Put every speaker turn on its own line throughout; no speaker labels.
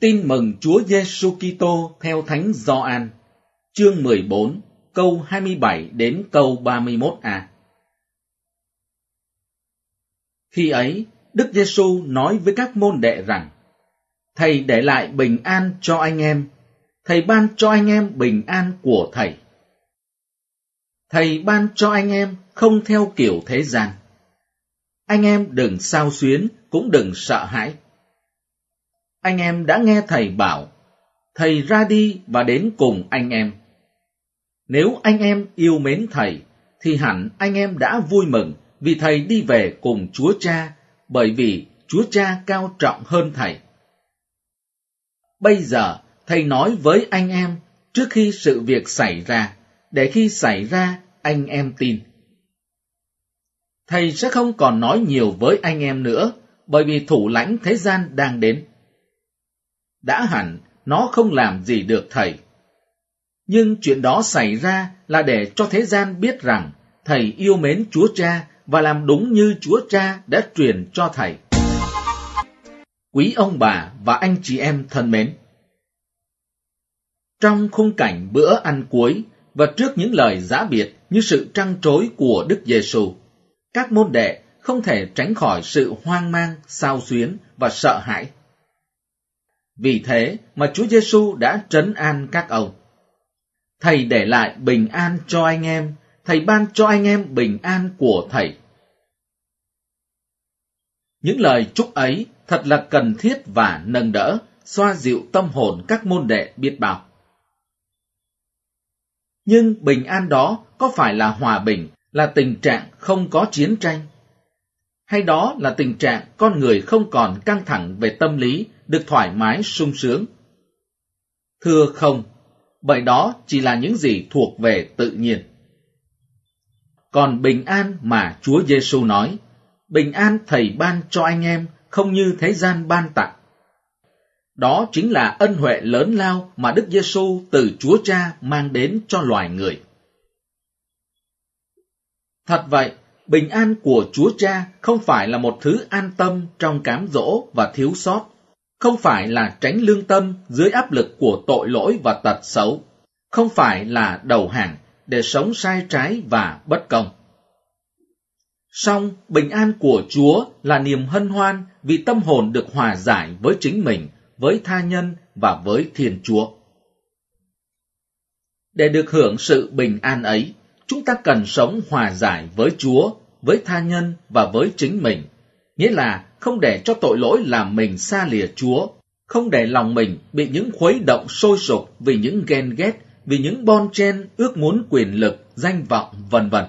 Tin mừng Chúa Giêsu Kitô theo Thánh Gioan, chương 14, câu 27 đến câu 31a. Khi ấy, Đức Giêsu nói với các môn đệ rằng: Thầy để lại bình an cho anh em, thầy ban cho anh em bình an của thầy. Thầy ban cho anh em không theo kiểu thế gian. Anh em đừng sao xuyến, cũng đừng sợ hãi anh em đã nghe thầy bảo, thầy ra đi và đến cùng anh em. Nếu anh em yêu mến thầy, thì hẳn anh em đã vui mừng vì thầy đi về cùng Chúa Cha, bởi vì Chúa Cha cao trọng hơn thầy. Bây giờ, thầy nói với anh em trước khi sự việc xảy ra, để khi xảy ra anh em tin. Thầy sẽ không còn nói nhiều với anh em nữa, bởi vì thủ lãnh thế gian đang đến đã hẳn nó không làm gì được thầy. Nhưng chuyện đó xảy ra là để cho thế gian biết rằng thầy yêu mến Chúa Cha và làm đúng như Chúa Cha đã truyền cho thầy. Quý ông bà và anh chị em thân mến! Trong khung cảnh bữa ăn cuối và trước những lời giã biệt như sự trăng trối của Đức Giêsu, các môn đệ không thể tránh khỏi sự hoang mang, sao xuyến và sợ hãi. Vì thế mà Chúa Giêsu đã trấn an các ông. Thầy để lại bình an cho anh em, thầy ban cho anh em bình an của thầy. Những lời chúc ấy thật là cần thiết và nâng đỡ, xoa dịu tâm hồn các môn đệ biết bao. Nhưng bình an đó có phải là hòa bình, là tình trạng không có chiến tranh? Hay đó là tình trạng con người không còn căng thẳng về tâm lý được thoải mái sung sướng. Thưa không, bởi đó chỉ là những gì thuộc về tự nhiên. Còn bình an mà Chúa Giêsu nói, bình an thầy ban cho anh em không như thế gian ban tặng. Đó chính là ân huệ lớn lao mà Đức Giêsu từ Chúa Cha mang đến cho loài người. Thật vậy, bình an của Chúa Cha không phải là một thứ an tâm trong cám dỗ và thiếu sót, không phải là tránh lương tâm dưới áp lực của tội lỗi và tật xấu, không phải là đầu hàng để sống sai trái và bất công. Song bình an của Chúa là niềm hân hoan vì tâm hồn được hòa giải với chính mình, với tha nhân và với Thiên Chúa. Để được hưởng sự bình an ấy, chúng ta cần sống hòa giải với Chúa, với tha nhân và với chính mình, nghĩa là không để cho tội lỗi làm mình xa lìa Chúa, không để lòng mình bị những khuấy động sôi sục vì những ghen ghét, vì những bon chen ước muốn quyền lực, danh vọng, vân vân.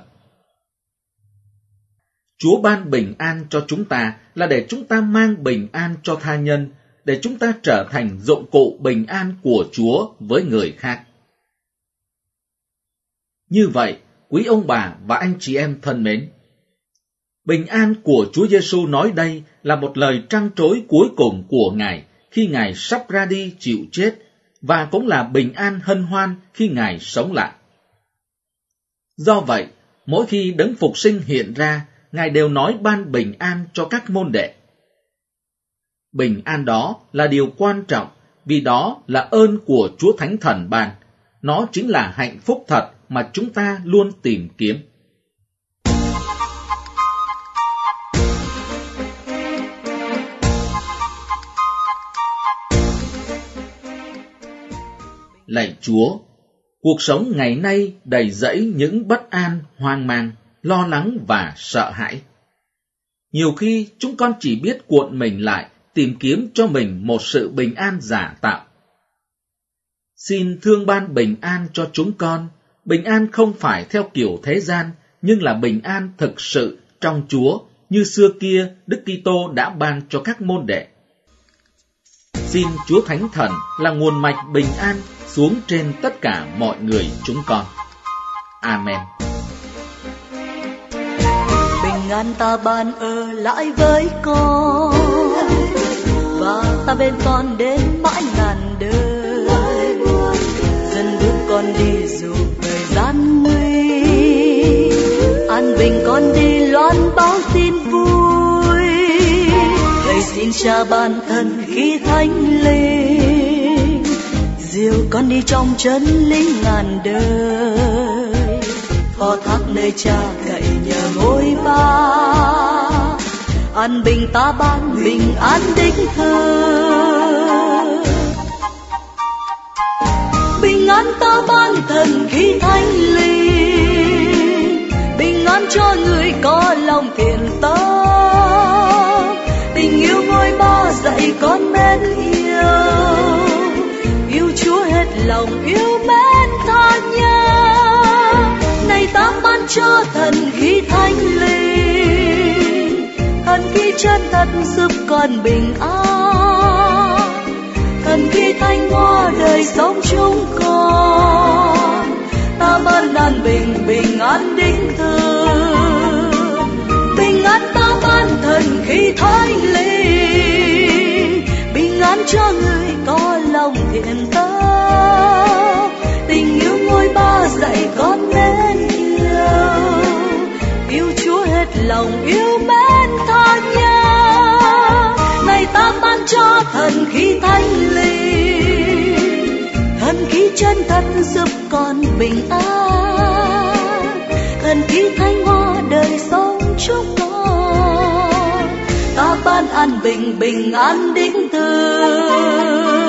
Chúa ban bình an cho chúng ta là để chúng ta mang bình an cho tha nhân, để chúng ta trở thành dụng cụ bình an của Chúa với người khác. Như vậy, quý ông bà và anh chị em thân mến, Bình an của Chúa Giêsu nói đây là một lời trăn trối cuối cùng của Ngài khi Ngài sắp ra đi chịu chết và cũng là bình an hân hoan khi Ngài sống lại. Do vậy, mỗi khi đấng phục sinh hiện ra, Ngài đều nói ban bình an cho các môn đệ. Bình an đó là điều quan trọng vì đó là ơn của Chúa Thánh Thần ban. Nó chính là hạnh phúc thật mà chúng ta luôn tìm kiếm. Lạy Chúa, cuộc sống ngày nay đầy rẫy những bất an, hoang mang, lo lắng và sợ hãi. Nhiều khi chúng con chỉ biết cuộn mình lại tìm kiếm cho mình một sự bình an giả tạo. Xin thương ban bình an cho chúng con, bình an không phải theo kiểu thế gian, nhưng là bình an thực sự trong Chúa, như xưa kia Đức Kitô đã ban cho các môn đệ. Xin Chúa Thánh Thần là nguồn mạch bình an xuống trên tất cả mọi người chúng con. Amen.
Bình an ta ban ở lại với con và ta bên con đến mãi ngàn đời. Dân bước con đi dù thời gian nguy, an bình con đi loan báo tin vui. Thầy xin cha ban thân khi thánh linh diệu con đi trong chân lý ngàn đời. Phó thác nơi cha cậy nhờ ngôi ba. An bình ta ban bình an đích thơ, bình an ta ban thần khí thánh linh. Bình an cho người có lòng thiện tâm. Tình yêu ngôi ba dạy con mến yêu. Yêu chúa hết lòng yêu mến tha nhân này ta ban cho thần khí thánh linh. Thần khí chân thật giúp con bình an. Thần khí thanh hoa đời sống chúng con. Ta ban an bình bình an đích thư, bình an ta ban thần khí thánh linh. Bình an cho người có lòng thiện tâm. Con nên yêu yêu chúa hết lòng yêu mến tha nhân này ta ban cho thần khí thánh linh. Thần khí chân thật giúp con bình an. Thần khí thanh hoa đời sống chúng con. Ta ban an bình bình an đích thực